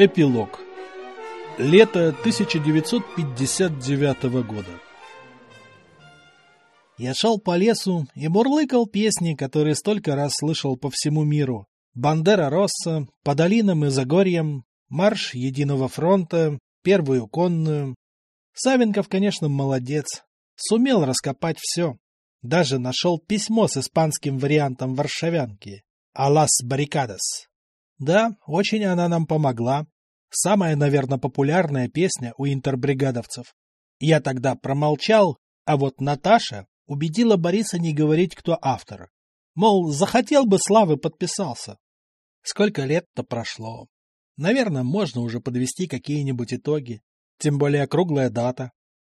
Эпилог. Лето 1959 года. Я шел по лесу и мурлыкал песни, которые столько раз слышал по всему миру. «Бандера Росса», «По долинам и Загорьям», «Марш Единого фронта», «Первую конную». Савенков, конечно, молодец. Сумел раскопать все. Даже нашел письмо с испанским вариантом варшавянки. «Алас баррикадас». Да, очень она нам помогла. Самая, наверное, популярная песня у интербригадовцев. Я тогда промолчал, а вот Наташа убедила Бориса не говорить, кто автор. Мол, захотел бы славы, подписался. Сколько лет-то прошло. Наверное, можно уже подвести какие-нибудь итоги. Тем более круглая дата.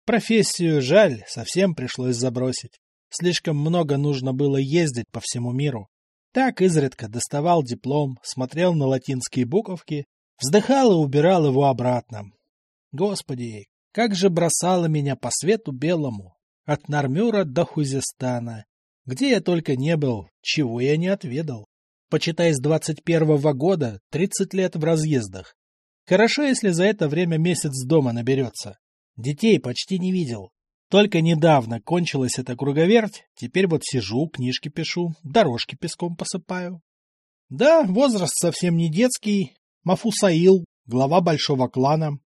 Профессию, жаль, совсем пришлось забросить. Слишком много нужно было ездить по всему миру. Так изредка доставал диплом, смотрел на латинские буковки, вздыхал и убирал его обратно. Господи, как же бросало меня по свету белому, от Нармюра до Хузестана. Где я только не был, чего я не отведал. Почитай, с двадцать первого года тридцать лет в разъездах. Хорошо, если за это время месяц дома наберется. Детей почти не видел. Только недавно кончилась эта круговерть, теперь вот сижу, книжки пишу, дорожки песком посыпаю. Да, возраст совсем не детский. Мафусаил, глава большого клана.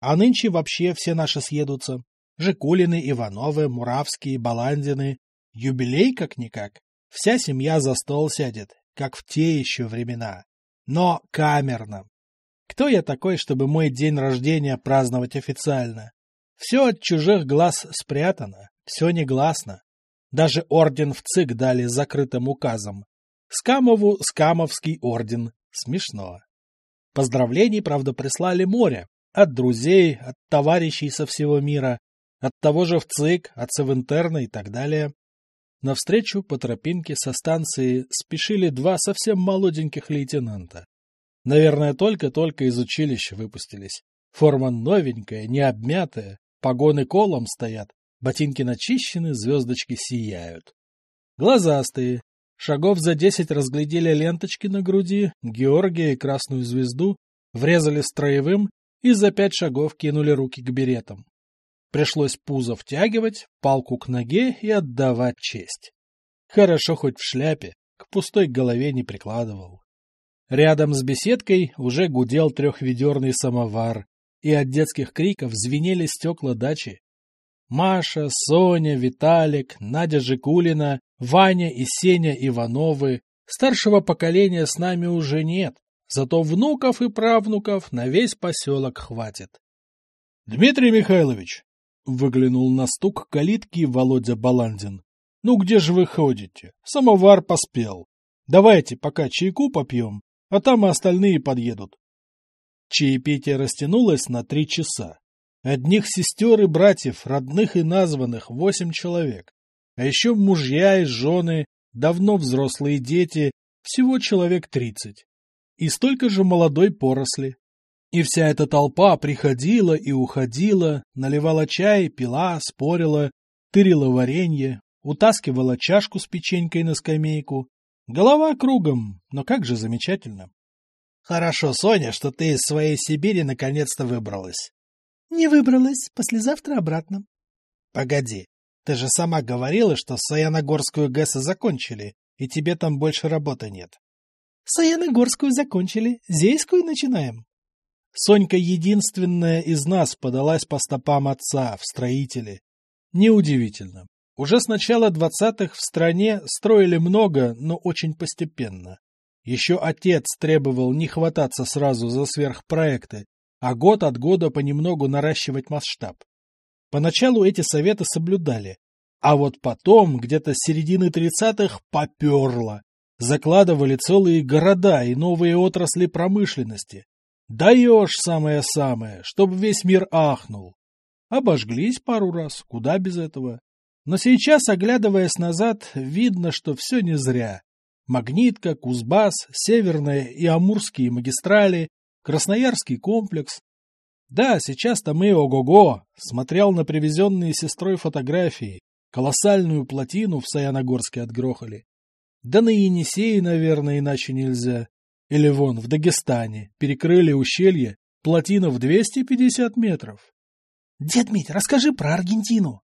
А нынче вообще все наши съедутся. Жикулины, Ивановы, Муравские, Баландины. Юбилей как-никак. Вся семья за стол сядет, как в те еще времена. Но камерно. Кто я такой, чтобы мой день рождения праздновать официально? Все от чужих глаз спрятано, все негласно. Даже орден в ЦИК дали закрытым указом. Скамову Скамовский орден. Смешно. Поздравлений, правда, прислали море. От друзей, от товарищей со всего мира, от того же в ЦИК, от Севентерна и так далее. Навстречу по тропинке со станции спешили два совсем молоденьких лейтенанта. Наверное, только-только из училища выпустились. Форма новенькая, не обмятая, Погоны колом стоят, ботинки начищены, звездочки сияют. Глазастые. Шагов за десять разглядели ленточки на груди, Георгия и красную звезду, врезали строевым и за пять шагов кинули руки к беретам. Пришлось пузо втягивать, палку к ноге и отдавать честь. Хорошо хоть в шляпе, к пустой голове не прикладывал. Рядом с беседкой уже гудел трехведерный самовар, и от детских криков звенели стекла дачи. Маша, Соня, Виталик, Надя Жикулина, Ваня и Сеня Ивановы. Старшего поколения с нами уже нет, зато внуков и правнуков на весь поселок хватит. — Дмитрий Михайлович! — выглянул на стук калитки Володя Баландин. — Ну где же вы ходите? Самовар поспел. Давайте пока чайку попьем, а там и остальные подъедут. Чаепитие растянулось на три часа. Одних сестер и братьев, родных и названных, восемь человек. А еще мужья и жены, давно взрослые дети, всего человек тридцать. И столько же молодой поросли. И вся эта толпа приходила и уходила, наливала чай, пила, спорила, тырила варенье, утаскивала чашку с печенькой на скамейку. Голова кругом, но как же замечательно. Хорошо, Соня, что ты из своей Сибири наконец-то выбралась. Не выбралась. Послезавтра обратно. Погоди. Ты же сама говорила, что Саяногорскую ГЭС закончили, и тебе там больше работы нет. Саяногорскую закончили. Зейскую начинаем. Сонька единственная из нас подалась по стопам отца в строители. Неудивительно. Уже с начала двадцатых в стране строили много, но очень постепенно. Еще отец требовал не хвататься сразу за сверхпроекты, а год от года понемногу наращивать масштаб. Поначалу эти советы соблюдали, а вот потом, где-то с середины тридцатых, поперло. Закладывали целые города и новые отрасли промышленности. Даешь самое-самое, чтобы весь мир ахнул. Обожглись пару раз, куда без этого. Но сейчас, оглядываясь назад, видно, что все не зря. Магнитка, Кузбасс, Северные и Амурские магистрали, Красноярский комплекс. Да, сейчас-то мы ого-го, смотрел на привезенные сестрой фотографии, колоссальную плотину в Саяногорске отгрохали. Да на Енисее, наверное, иначе нельзя. Или вон, в Дагестане, перекрыли ущелье, плотина в 250 метров. Дед Мить, расскажи про Аргентину.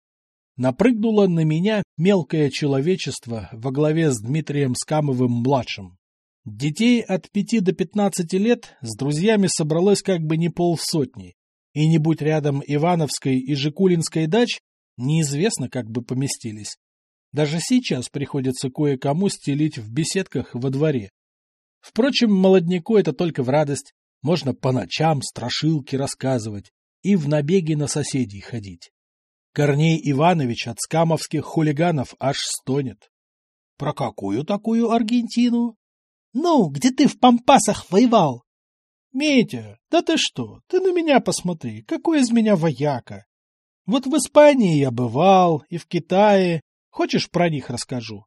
Напрыгнуло на меня мелкое человечество во главе с Дмитрием Скамовым-младшим. Детей от пяти до пятнадцати лет с друзьями собралось как бы не полсотни, и не будь рядом Ивановской и Жикулинской дач, неизвестно, как бы поместились. Даже сейчас приходится кое-кому стелить в беседках во дворе. Впрочем, молодняку это только в радость. Можно по ночам страшилки рассказывать и в набеги на соседей ходить. Корней Иванович от скамовских хулиганов аж стонет. — Про какую такую Аргентину? — Ну, где ты в Пампасах воевал? — Митя, да ты что, ты на меня посмотри, какой из меня вояка. Вот в Испании я бывал, и в Китае. Хочешь, про них расскажу?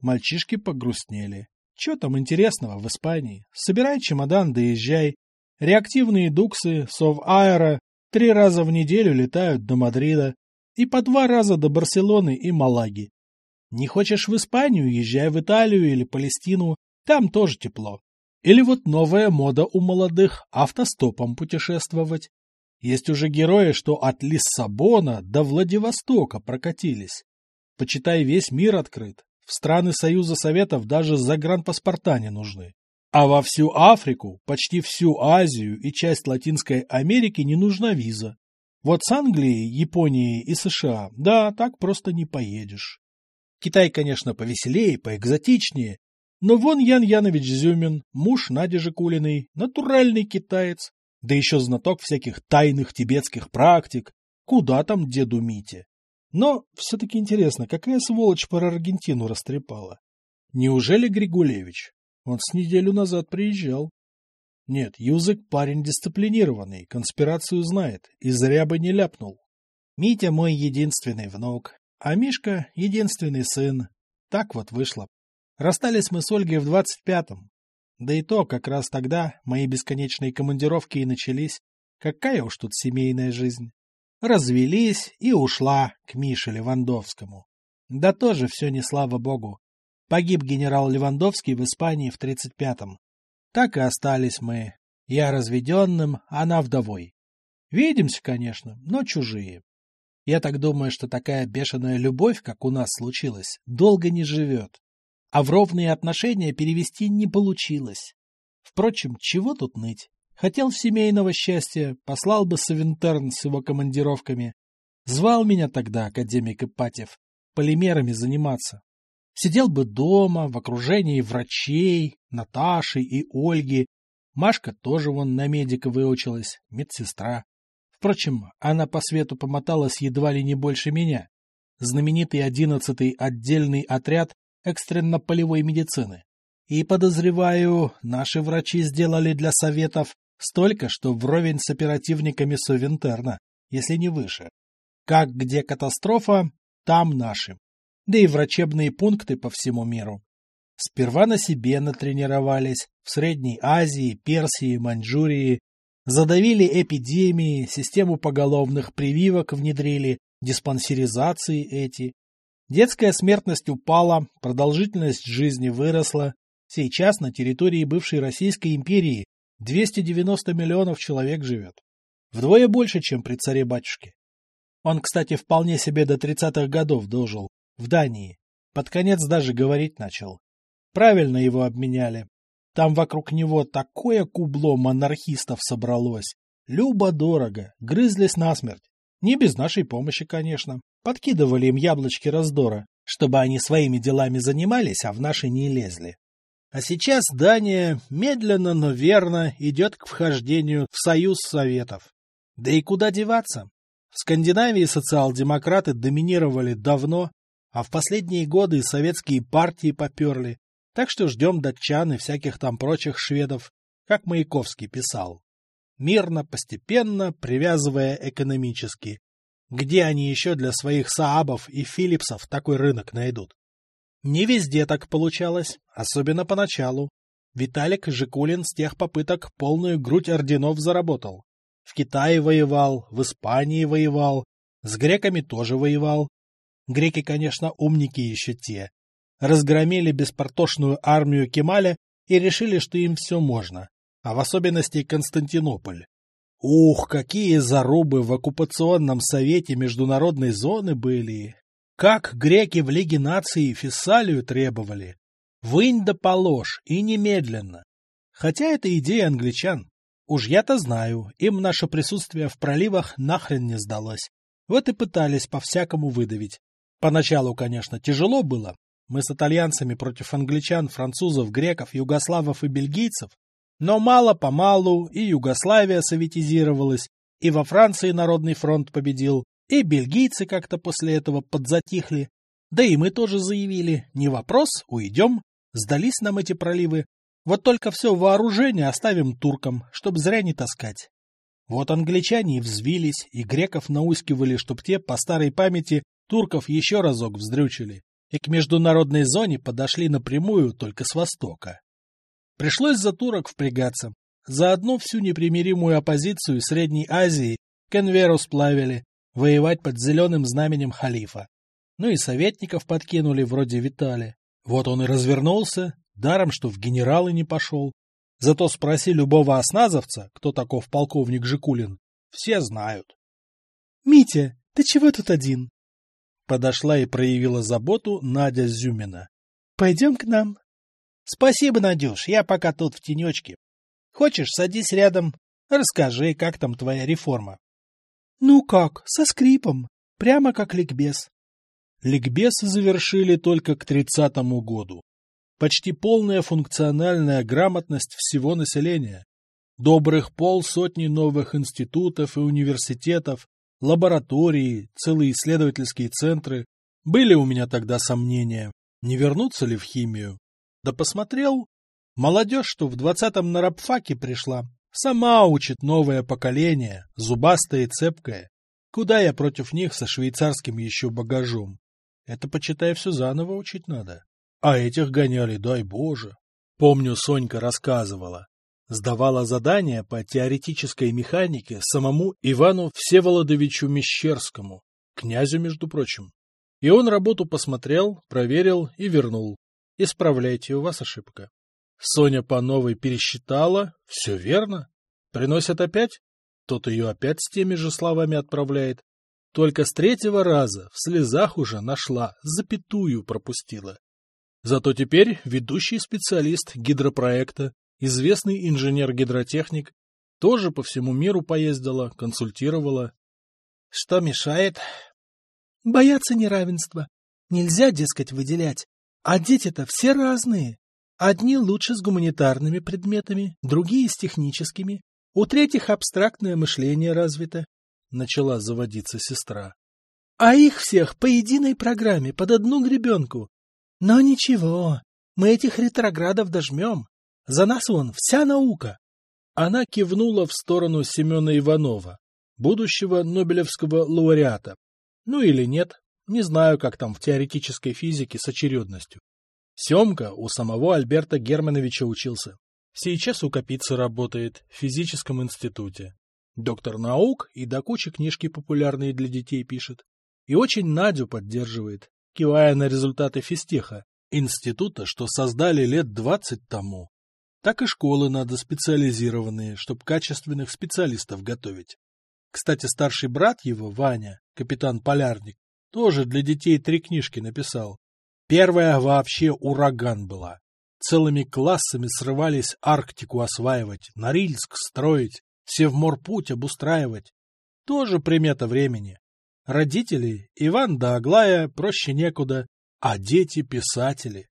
Мальчишки погрустнели. Че там интересного в Испании? Собирай чемодан, доезжай. Реактивные дуксы, сов-аэро три раза в неделю летают до Мадрида и по два раза до Барселоны и Малаги. Не хочешь в Испанию, езжай в Италию или Палестину, там тоже тепло. Или вот новая мода у молодых – автостопом путешествовать. Есть уже герои, что от Лиссабона до Владивостока прокатились. Почитай, весь мир открыт. В страны Союза Советов даже загранпаспорта не нужны. А во всю Африку, почти всю Азию и часть Латинской Америки не нужна виза. Вот с Англией, Японией и США, да, так просто не поедешь. Китай, конечно, повеселее, поэкзотичнее, но вон Ян Янович Зюмин, муж Нади Жикулиной, натуральный китаец, да еще знаток всяких тайных тибетских практик. Куда там деду Мите? Но все-таки интересно, какая сволочь про Аргентину растрепала? Неужели Григулевич? Он с неделю назад приезжал. Нет, Юзык парень дисциплинированный, конспирацию знает, и зря бы не ляпнул. Митя мой единственный внук, а Мишка — единственный сын. Так вот вышло. Расстались мы с Ольгой в двадцать пятом. Да и то, как раз тогда мои бесконечные командировки и начались. Какая уж тут семейная жизнь. Развелись и ушла к Мише Левандовскому. Да тоже все не слава богу. Погиб генерал Левандовский в Испании в 35-м. Так и остались мы. Я разведенным, она вдовой. Видимся, конечно, но чужие. Я так думаю, что такая бешеная любовь, как у нас случилась, долго не живет. А в ровные отношения перевести не получилось. Впрочем, чего тут ныть? Хотел семейного счастья, послал бы Савинтерн с его командировками. Звал меня тогда академик Ипатьев полимерами заниматься. Сидел бы дома, в окружении врачей, Наташи и Ольги. Машка тоже вон на медика выучилась, медсестра. Впрочем, она по свету помоталась едва ли не больше меня. Знаменитый одиннадцатый отдельный отряд экстренно-полевой медицины. И, подозреваю, наши врачи сделали для советов столько, что вровень с оперативниками Совинтерна, если не выше. Как где катастрофа, там наши да и врачебные пункты по всему миру. Сперва на себе натренировались, в Средней Азии, Персии, Маньчжурии, задавили эпидемии, систему поголовных прививок внедрили, диспансеризации эти. Детская смертность упала, продолжительность жизни выросла. Сейчас на территории бывшей Российской империи 290 миллионов человек живет. Вдвое больше, чем при царе-батюшке. Он, кстати, вполне себе до 30-х годов дожил, в Дании. Под конец даже говорить начал. Правильно его обменяли. Там вокруг него такое кубло монархистов собралось. Любо-дорого, грызлись насмерть. Не без нашей помощи, конечно. Подкидывали им яблочки раздора, чтобы они своими делами занимались, а в наши не лезли. А сейчас Дания медленно, но верно идет к вхождению в Союз Советов. Да и куда деваться? В Скандинавии социал-демократы доминировали давно, а в последние годы советские партии поперли, так что ждем датчан и всяких там прочих шведов, как Маяковский писал. Мирно, постепенно, привязывая экономически. Где они еще для своих Саабов и Филлипсов такой рынок найдут? Не везде так получалось, особенно поначалу. Виталик Жикулин с тех попыток полную грудь орденов заработал. В Китае воевал, в Испании воевал, с греками тоже воевал, Греки, конечно, умники еще те. Разгромили беспортошную армию Кемаля и решили, что им все можно, а в особенности Константинополь. Ух, какие зарубы в оккупационном совете международной зоны были! Как греки в Лиге наций Фессалию требовали! Вынь да положь, и немедленно! Хотя это идея англичан. Уж я-то знаю, им наше присутствие в проливах нахрен не сдалось. Вот и пытались по-всякому выдавить. Поначалу, конечно, тяжело было. Мы с итальянцами против англичан, французов, греков, югославов и бельгийцев. Но мало-помалу и Югославия советизировалась, и во Франции Народный фронт победил, и бельгийцы как-то после этого подзатихли. Да и мы тоже заявили, не вопрос, уйдем, сдались нам эти проливы. Вот только все вооружение оставим туркам, чтоб зря не таскать. Вот англичане и взвились, и греков наускивали, чтоб те, по старой памяти, турков еще разок вздрючили, и к международной зоне подошли напрямую только с востока. Пришлось за турок впрягаться. Заодно всю непримиримую оппозицию Средней Азии к Энверу сплавили, воевать под зеленым знаменем халифа. Ну и советников подкинули, вроде Витали. Вот он и развернулся, даром, что в генералы не пошел. Зато спроси любого осназовца, кто таков полковник Жикулин, все знают. — Митя, ты чего тут один? Подошла и проявила заботу Надя Зюмина. — Пойдем к нам. — Спасибо, Надюш, я пока тут в тенечке. Хочешь, садись рядом, расскажи, как там твоя реформа. — Ну как, со скрипом, прямо как ликбез. Ликбез завершили только к тридцатому году почти полная функциональная грамотность всего населения, добрых полсотни новых институтов и университетов, лаборатории, целые исследовательские центры. Были у меня тогда сомнения, не вернуться ли в химию. Да посмотрел, молодежь, что в двадцатом на рабфаке пришла, сама учит новое поколение, зубастое и цепкое. Куда я против них со швейцарским еще багажом? Это, почитай, все заново учить надо. А этих гоняли, дай Боже. Помню, Сонька рассказывала. Сдавала задание по теоретической механике самому Ивану Всеволодовичу Мещерскому, князю, между прочим. И он работу посмотрел, проверил и вернул. Исправляйте, у вас ошибка. Соня по новой пересчитала, все верно. Приносят опять? Тот ее опять с теми же словами отправляет. Только с третьего раза в слезах уже нашла, запятую пропустила. Зато теперь ведущий специалист гидропроекта, известный инженер-гидротехник, тоже по всему миру поездила, консультировала. Что мешает? Бояться неравенства. Нельзя, дескать, выделять. А дети-то все разные. Одни лучше с гуманитарными предметами, другие с техническими. У третьих абстрактное мышление развито. Начала заводиться сестра. А их всех по единой программе, под одну гребенку. Но ничего, мы этих ретроградов дожмем. За нас вон вся наука. Она кивнула в сторону Семена Иванова, будущего Нобелевского лауреата. Ну или нет, не знаю, как там в теоретической физике с очередностью. Семка у самого Альберта Германовича учился. Сейчас у Капицы работает в физическом институте. Доктор наук и до кучи книжки популярные для детей пишет. И очень Надю поддерживает, кивая на результаты физтеха, института, что создали лет двадцать тому. Так и школы надо специализированные, чтобы качественных специалистов готовить. Кстати, старший брат его, Ваня, капитан-полярник, тоже для детей три книжки написал. Первая вообще ураган была. Целыми классами срывались Арктику осваивать, Норильск строить, все в морпуть обустраивать. Тоже примета времени. Родители Иван да Аглая проще некуда, а дети писатели.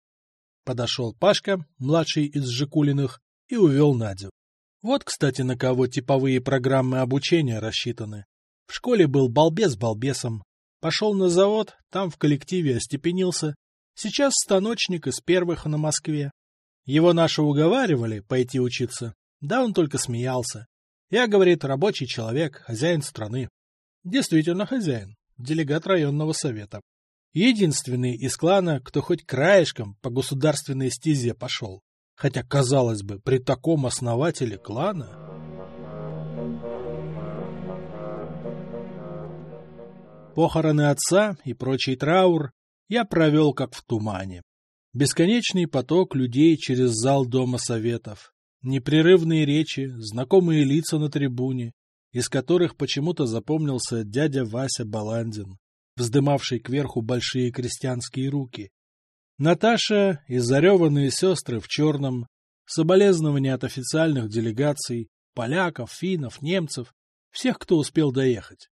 Подошел Пашка, младший из Жикулиных, и увел Надю. Вот, кстати, на кого типовые программы обучения рассчитаны. В школе был балбес балбесом. Пошел на завод, там в коллективе остепенился. Сейчас станочник из первых на Москве. Его наши уговаривали пойти учиться. Да он только смеялся. Я, говорит, рабочий человек, хозяин страны. Действительно хозяин, делегат районного совета. Единственный из клана, кто хоть краешком по государственной стезе пошел. Хотя, казалось бы, при таком основателе клана... Похороны отца и прочий траур я провел как в тумане. Бесконечный поток людей через зал Дома Советов, непрерывные речи, знакомые лица на трибуне, из которых почему-то запомнился дядя Вася Баландин, вздымавший кверху большие крестьянские руки. Наташа и зареванные сестры в черном, соболезнования от официальных делегаций, поляков, финнов, немцев, всех, кто успел доехать.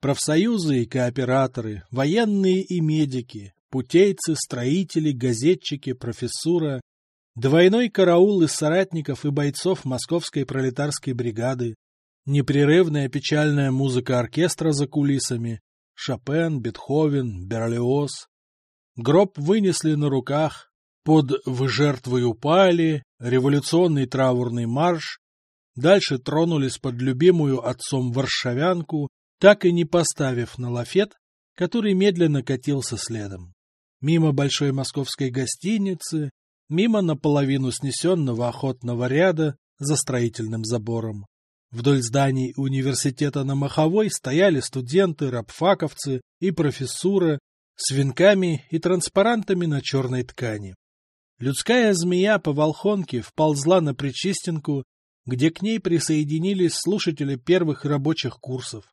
Профсоюзы и кооператоры, военные и медики, путейцы, строители, газетчики, профессура, двойной караул из соратников и бойцов Московской пролетарской бригады, непрерывная печальная музыка оркестра за кулисами, Шопен, Бетховен, Берлиоз. Гроб вынесли на руках, под «Вы жертвой упали», революционный траурный марш, дальше тронулись под любимую отцом варшавянку, так и не поставив на лафет, который медленно катился следом. Мимо большой московской гостиницы, мимо наполовину снесенного охотного ряда за строительным забором. Вдоль зданий университета на Маховой стояли студенты, рабфаковцы и профессура с венками и транспарантами на черной ткани. Людская змея по волхонке вползла на Причистенку, где к ней присоединились слушатели первых рабочих курсов.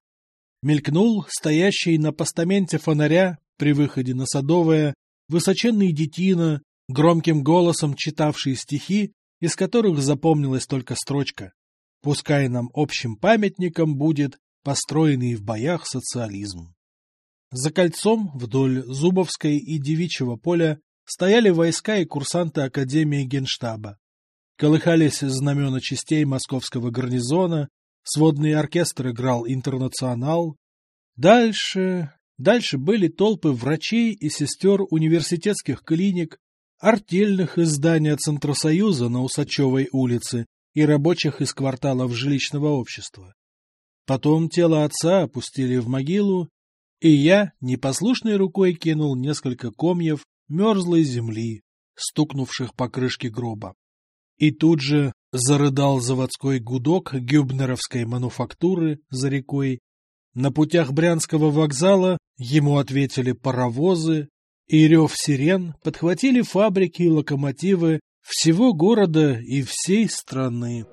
Мелькнул стоящий на постаменте фонаря при выходе на Садовое высоченный детина, громким голосом читавший стихи, из которых запомнилась только строчка Пускай нам общим памятником будет построенный в боях социализм. За кольцом вдоль Зубовской и Девичьего поля стояли войска и курсанты Академии Генштаба. Колыхались знамена частей московского гарнизона, сводный оркестр играл «Интернационал». Дальше... Дальше были толпы врачей и сестер университетских клиник, артельных из здания Центросоюза на Усачевой улице и рабочих из кварталов жилищного общества. Потом тело отца опустили в могилу, и я непослушной рукой кинул несколько комьев мерзлой земли, стукнувших по крышке гроба. И тут же зарыдал заводской гудок гюбнеровской мануфактуры за рекой. На путях Брянского вокзала ему ответили паровозы, и рев сирен подхватили фабрики и локомотивы всего города и всей страны.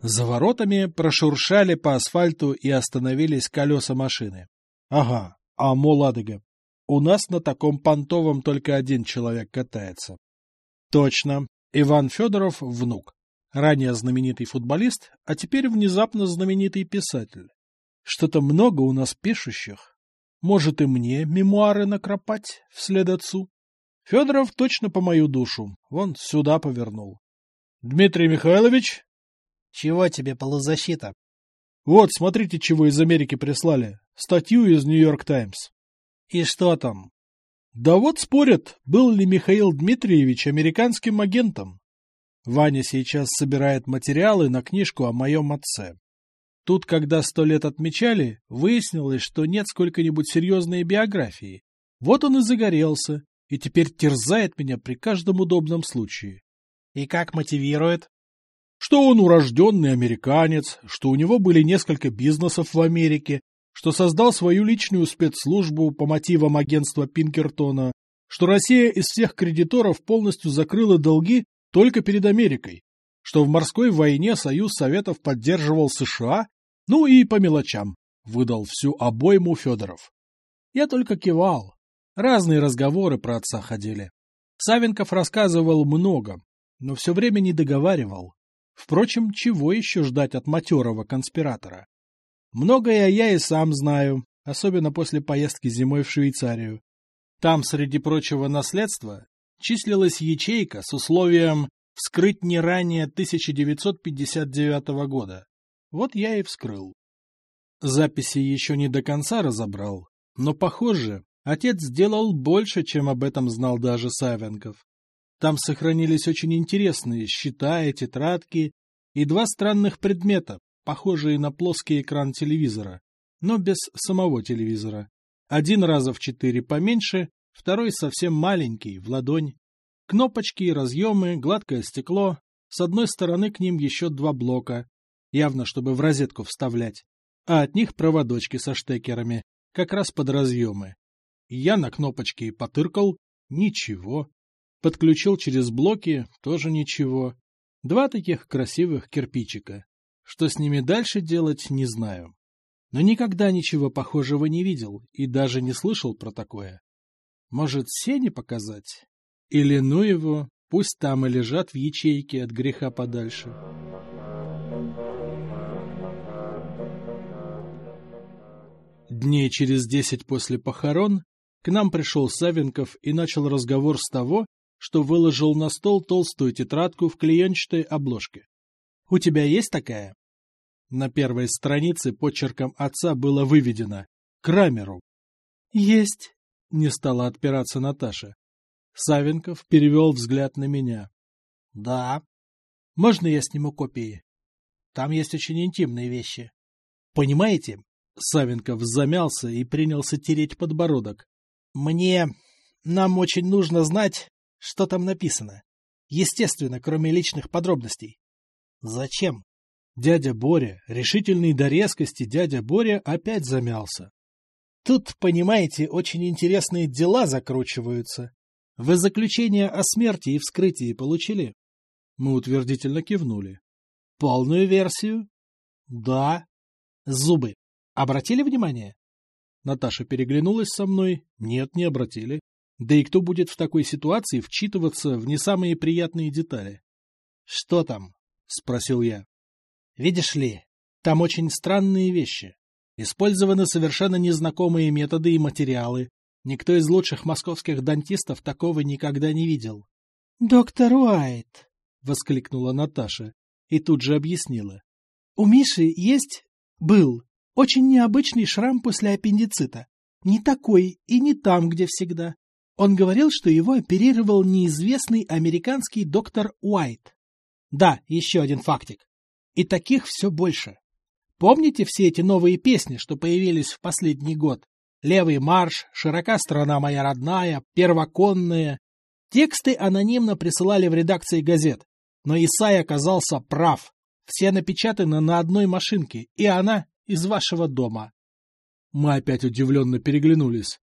За воротами прошуршали по асфальту и остановились колеса машины. Ага, а Моладыга. У нас на таком понтовом только один человек катается. Точно, Иван Федоров – внук. Ранее знаменитый футболист, а теперь внезапно знаменитый писатель. Что-то много у нас пишущих. Может, и мне мемуары накропать вслед отцу? Федоров точно по мою душу. Вон сюда повернул. — Дмитрий Михайлович? — Чего тебе, полузащита? — Вот, смотрите, чего из Америки прислали. Статью из Нью-Йорк Таймс. — И что там? — Да вот спорят, был ли Михаил Дмитриевич американским агентом. Ваня сейчас собирает материалы на книжку о моем отце. Тут, когда сто лет отмечали, выяснилось, что нет сколько-нибудь серьезной биографии. Вот он и загорелся, и теперь терзает меня при каждом удобном случае. И как мотивирует? Что он урожденный американец, что у него были несколько бизнесов в Америке, что создал свою личную спецслужбу по мотивам агентства Пинкертона, что Россия из всех кредиторов полностью закрыла долги только перед Америкой, что в морской войне Союз Советов поддерживал США ну и по мелочам, выдал всю обойму Федоров. Я только кивал. Разные разговоры про отца ходили. Савенков рассказывал много, но все время не договаривал. Впрочем, чего еще ждать от матерого конспиратора? Многое я и сам знаю, особенно после поездки зимой в Швейцарию. Там, среди прочего наследства, числилась ячейка с условием вскрыть не ранее 1959 года. Вот я и вскрыл. Записи еще не до конца разобрал, но, похоже, отец сделал больше, чем об этом знал даже Савенков. Там сохранились очень интересные счета и тетрадки и два странных предмета, похожие на плоский экран телевизора, но без самого телевизора. Один раза в четыре поменьше, второй совсем маленький, в ладонь. Кнопочки, разъемы, гладкое стекло. С одной стороны к ним еще два блока, явно чтобы в розетку вставлять, а от них проводочки со штекерами, как раз под разъемы. Я на кнопочке потыркал, ничего. Подключил через блоки, тоже ничего. Два таких красивых кирпичика. Что с ними дальше делать, не знаю. Но никогда ничего похожего не видел и даже не слышал про такое. Может, Сене показать? Или ну его, пусть там и лежат в ячейке от греха подальше. Дней через десять после похорон к нам пришел Савенков и начал разговор с того, что выложил на стол толстую тетрадку в клеенчатой обложке. «У тебя есть такая?» На первой странице почерком отца было выведено «Крамеру». «Есть», — не стала отпираться Наташа. Савенков перевел взгляд на меня. «Да. Можно я сниму копии? Там есть очень интимные вещи. Понимаете?» Савенков замялся и принялся тереть подбородок. «Мне... Нам очень нужно знать, что там написано. Естественно, кроме личных подробностей. Зачем? Дядя Боря, решительный до резкости дядя Боря опять замялся. Тут, понимаете, очень интересные дела закручиваются. Вы заключение о смерти и вскрытии получили? Мы утвердительно кивнули. Полную версию? Да. Зубы. Обратили внимание? Наташа переглянулась со мной. Нет, не обратили. Да и кто будет в такой ситуации вчитываться в не самые приятные детали? — Что там? — спросил я. — Видишь ли, там очень странные вещи. Использованы совершенно незнакомые методы и материалы. Никто из лучших московских дантистов такого никогда не видел. — Доктор Уайт! — воскликнула Наташа и тут же объяснила. — У Миши есть... был очень необычный шрам после аппендицита. Не такой и не там, где всегда. Он говорил, что его оперировал неизвестный американский доктор Уайт. Да, еще один фактик. И таких все больше. Помните все эти новые песни, что появились в последний год? «Левый марш», «Широка страна моя родная», «Первоконная». Тексты анонимно присылали в редакции газет. Но Исай оказался прав. Все напечатаны на одной машинке, и она из вашего дома. Мы опять удивленно переглянулись.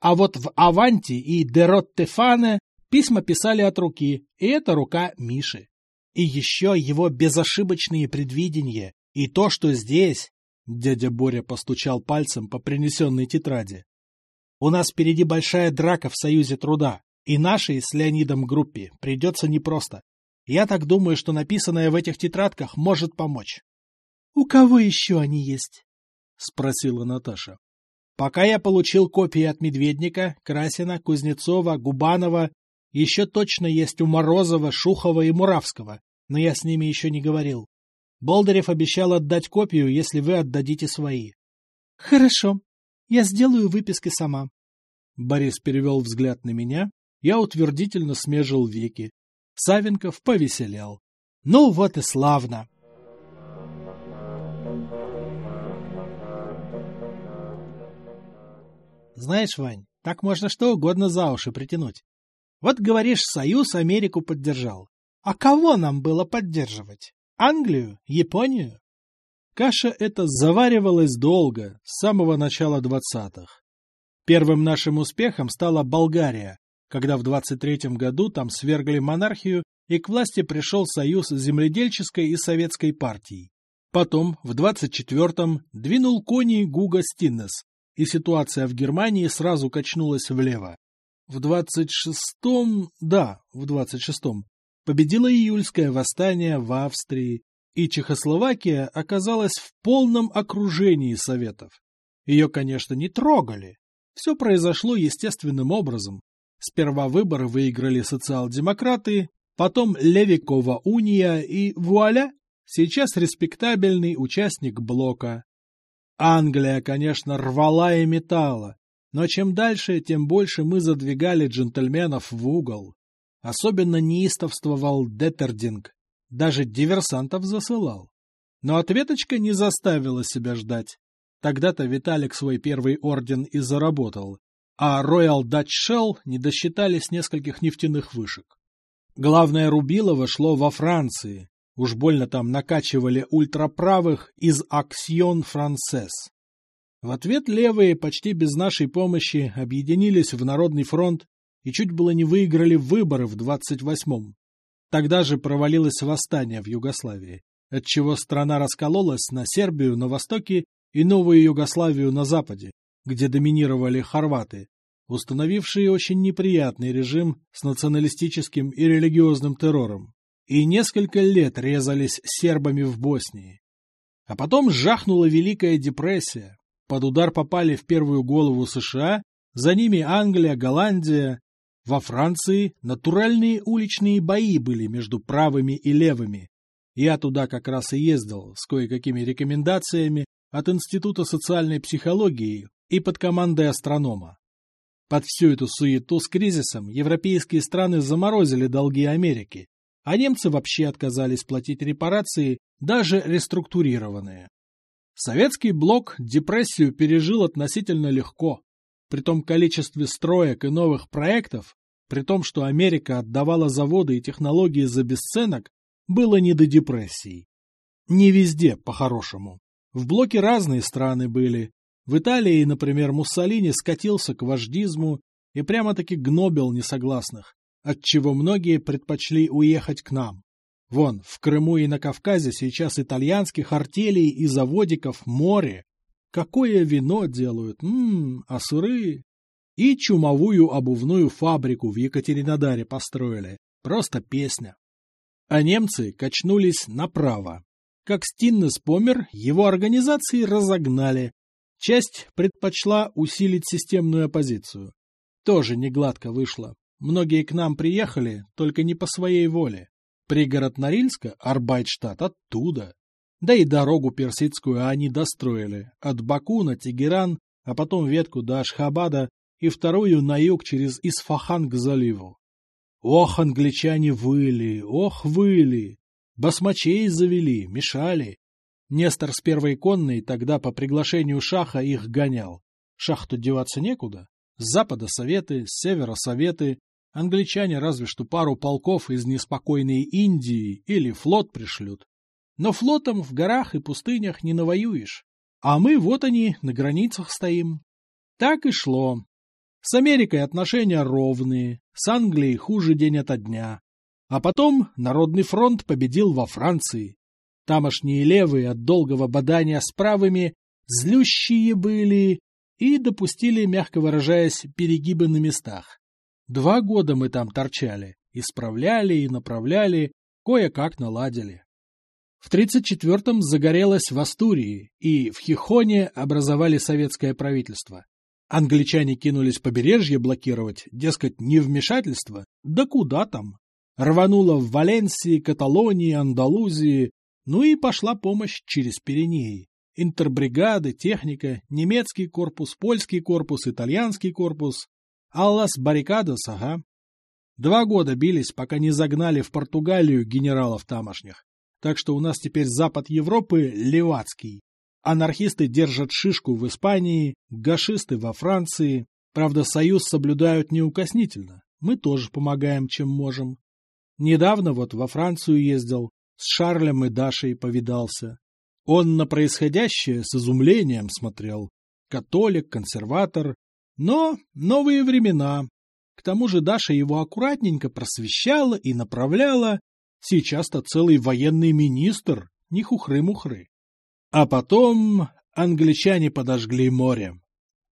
А вот в Аванти и Дероттефане письма писали от руки, и это рука Миши. И еще его безошибочные предвидения, и то, что здесь... Дядя Боря постучал пальцем по принесенной тетради. У нас впереди большая драка в Союзе труда, и нашей с Леонидом группе придется непросто. Я так думаю, что написанное в этих тетрадках может помочь. — У кого еще они есть? — спросила Наташа. Пока я получил копии от Медведника, Красина, Кузнецова, Губанова, еще точно есть у Морозова, Шухова и Муравского, но я с ними еще не говорил. Болдырев обещал отдать копию, если вы отдадите свои. — Хорошо, я сделаю выписки сама. Борис перевел взгляд на меня, я утвердительно смежил веки. Савенков повеселел. — Ну вот и славно! Знаешь, Вань, так можно что угодно за уши притянуть. Вот говоришь, Союз Америку поддержал. А кого нам было поддерживать? Англию? Японию? Каша эта заваривалась долго, с самого начала двадцатых. Первым нашим успехом стала Болгария, когда в 23-м году там свергли монархию и к власти пришел союз земледельческой и советской партий. Потом, в 24-м, двинул кони Гуга Стиннес, и ситуация в Германии сразу качнулась влево. В 26-м, да, в 26-м, победило июльское восстание в Австрии, и Чехословакия оказалась в полном окружении Советов. Ее, конечно, не трогали. Все произошло естественным образом. Сперва выборы выиграли социал-демократы, потом Левикова уния и вуаля, сейчас респектабельный участник блока. Англия, конечно, рвала и метала, но чем дальше, тем больше мы задвигали джентльменов в угол. Особенно неистовствовал Деттердинг, даже диверсантов засылал. Но ответочка не заставила себя ждать. Тогда-то Виталик свой первый орден и заработал, а Royal Dutch Shell не досчитались нескольких нефтяных вышек. Главное Рубилово шло во Франции, Уж больно там накачивали ультраправых из Аксьон Франсес. В ответ левые почти без нашей помощи объединились в Народный фронт и чуть было не выиграли выборы в 28-м. Тогда же провалилось восстание в Югославии, отчего страна раскололась на Сербию на востоке и Новую Югославию на западе, где доминировали хорваты, установившие очень неприятный режим с националистическим и религиозным террором, и несколько лет резались сербами в Боснии. А потом жахнула Великая депрессия, под удар попали в первую голову США, за ними Англия, Голландия. Во Франции натуральные уличные бои были между правыми и левыми. Я туда как раз и ездил с кое-какими рекомендациями от Института социальной психологии и под командой астронома. Под всю эту суету с кризисом европейские страны заморозили долги Америки, а немцы вообще отказались платить репарации, даже реструктурированные. Советский блок депрессию пережил относительно легко. При том количестве строек и новых проектов, при том, что Америка отдавала заводы и технологии за бесценок, было не до депрессий. Не везде, по-хорошему. В блоке разные страны были. В Италии, например, Муссолини скатился к вождизму и прямо-таки гнобил несогласных, отчего многие предпочли уехать к нам. Вон, в Крыму и на Кавказе сейчас итальянских артелей и заводиков море. Какое вино делают, ммм, а сыры. И чумовую обувную фабрику в Екатеринодаре построили. Просто песня. А немцы качнулись направо. Как Стиннес помер, его организации разогнали. Часть предпочла усилить системную оппозицию. Тоже не гладко вышло. Многие к нам приехали, только не по своей воле. Пригород Норильска, Арбайтштадт, оттуда. Да и дорогу персидскую они достроили. От Баку на Тегеран, а потом ветку до Ашхабада и вторую на юг через Исфахан к заливу. Ох, англичане выли, ох, выли! Басмачей завели, мешали. Нестор с первой конной тогда по приглашению Шаха их гонял. Шахту деваться некуда. С запада советы, с севера советы, Англичане разве что пару полков из неспокойной Индии или флот пришлют. Но флотом в горах и пустынях не навоюешь. А мы вот они, на границах стоим. Так и шло. С Америкой отношения ровные, с Англией хуже день ото дня. А потом Народный фронт победил во Франции. Тамошние левые от долгого бадания с правыми злющие были и допустили, мягко выражаясь, перегибы на местах. Два года мы там торчали, исправляли и направляли, кое-как наладили. В 34-м загорелось в Астурии, и в Хихоне образовали советское правительство. Англичане кинулись побережье блокировать, дескать, не вмешательство, да куда там. Рвануло в Валенсии, Каталонии, Андалузии, ну и пошла помощь через Пиренеи. Интербригады, техника, немецкий корпус, польский корпус, итальянский корпус, Аллас баррикадос, ага. Два года бились, пока не загнали в Португалию генералов тамошних. Так что у нас теперь запад Европы левацкий. Анархисты держат шишку в Испании, гашисты во Франции. Правда, союз соблюдают неукоснительно. Мы тоже помогаем, чем можем. Недавно вот во Францию ездил, с Шарлем и Дашей повидался. Он на происходящее с изумлением смотрел. Католик, консерватор, но новые времена. К тому же Даша его аккуратненько просвещала и направляла. Сейчас-то целый военный министр, не хухры-мухры. А потом англичане подожгли море.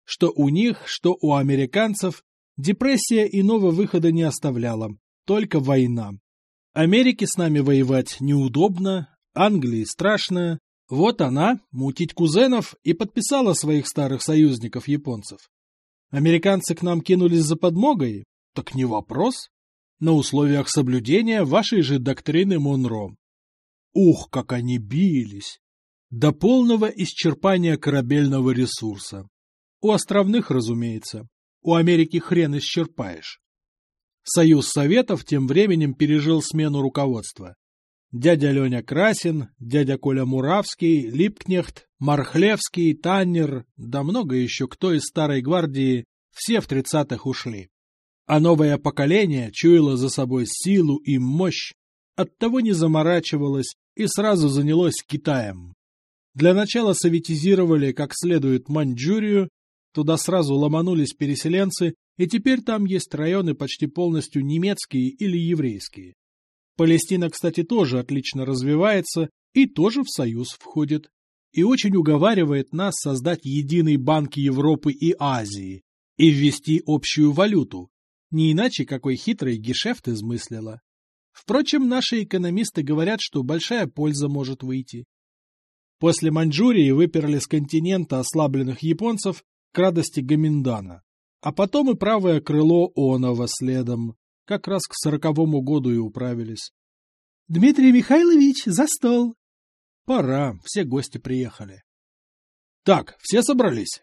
Что у них, что у американцев, депрессия иного выхода не оставляла, только война. Америке с нами воевать неудобно, Англии страшно. Вот она, мутить кузенов, и подписала своих старых союзников японцев. Американцы к нам кинулись за подмогой? Так не вопрос. На условиях соблюдения вашей же доктрины Монро. Ух, как они бились! До полного исчерпания корабельного ресурса. У островных, разумеется. У Америки хрен исчерпаешь. Союз Советов тем временем пережил смену руководства. Дядя Леня Красин, дядя Коля Муравский, Липкнехт, Мархлевский, Таннер, да много еще кто из старой гвардии, все в тридцатых ушли. А новое поколение чуяло за собой силу и мощь, оттого не заморачивалось и сразу занялось Китаем. Для начала советизировали как следует Маньчжурию, туда сразу ломанулись переселенцы, и теперь там есть районы почти полностью немецкие или еврейские. Палестина, кстати, тоже отлично развивается и тоже в Союз входит. И очень уговаривает нас создать единый банк Европы и Азии и ввести общую валюту. Не иначе какой хитрый гешефт измыслила. Впрочем, наши экономисты говорят, что большая польза может выйти. После Маньчжурии выперли с континента ослабленных японцев к радости Гаминдана, а потом и правое крыло Онова следом, как раз к сороковому году и управились. — Дмитрий Михайлович, за стол! — Пора, все гости приехали. — Так, все собрались?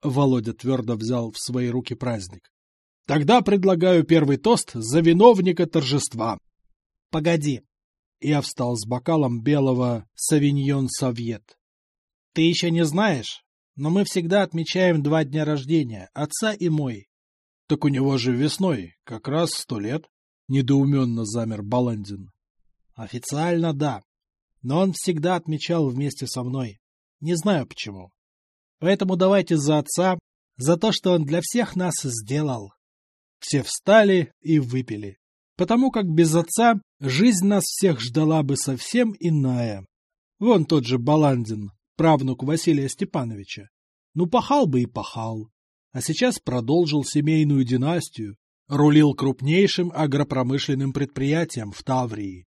Володя твердо взял в свои руки праздник. — Тогда предлагаю первый тост за виновника торжества. — Погоди, я встал с бокалом белого «Савиньон Совет». «Ты еще не знаешь, но мы всегда отмечаем два дня рождения, отца и мой». «Так у него же весной, как раз сто лет», — недоуменно замер Баландин. «Официально да, но он всегда отмечал вместе со мной. Не знаю почему. Поэтому давайте за отца, за то, что он для всех нас сделал». Все встали и выпили потому как без отца жизнь нас всех ждала бы совсем иная. Вон тот же Баландин, правнук Василия Степановича. Ну, пахал бы и пахал. А сейчас продолжил семейную династию, рулил крупнейшим агропромышленным предприятием в Таврии.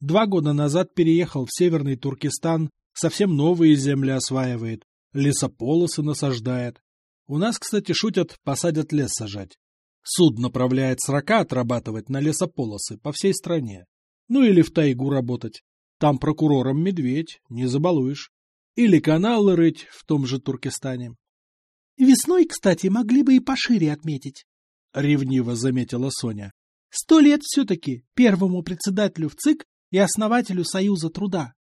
Два года назад переехал в Северный Туркестан, совсем новые земли осваивает, лесополосы насаждает. У нас, кстати, шутят, посадят лес сажать. Суд направляет срока отрабатывать на лесополосы по всей стране. Ну или в тайгу работать. Там прокурором медведь, не забалуешь. Или каналы рыть в том же Туркестане. Весной, кстати, могли бы и пошире отметить. — ревниво заметила Соня. — Сто лет все-таки первому председателю в ЦИК и основателю Союза труда.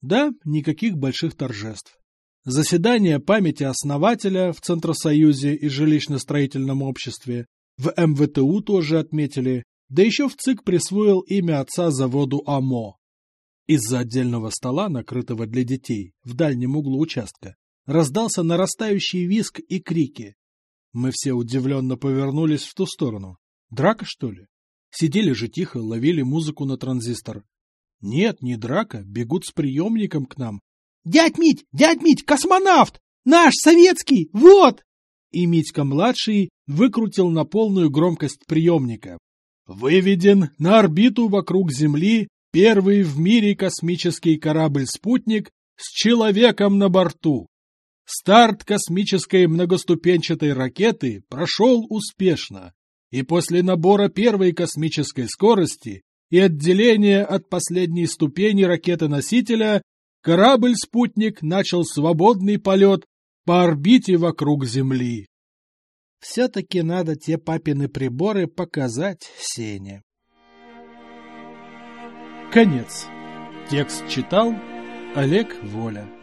Да, никаких больших торжеств. Заседание памяти основателя в Центросоюзе и жилищно-строительном обществе, в МВТУ тоже отметили, да еще в ЦИК присвоил имя отца заводу АМО. Из-за отдельного стола, накрытого для детей, в дальнем углу участка, раздался нарастающий виск и крики. Мы все удивленно повернулись в ту сторону. Драка, что ли? Сидели же тихо, ловили музыку на транзистор. Нет, не драка, бегут с приемником к нам. «Дядь Мить! Дядь Мить! Космонавт! Наш советский! Вот!» И Митька-младший выкрутил на полную громкость приемника. Выведен на орбиту вокруг Земли первый в мире космический корабль-спутник с человеком на борту. Старт космической многоступенчатой ракеты прошел успешно, и после набора первой космической скорости и отделения от последней ступени ракеты-носителя корабль-спутник начал свободный полет по орбите вокруг Земли. Все-таки надо те папины приборы показать Сене. Конец. Текст читал Олег Воля.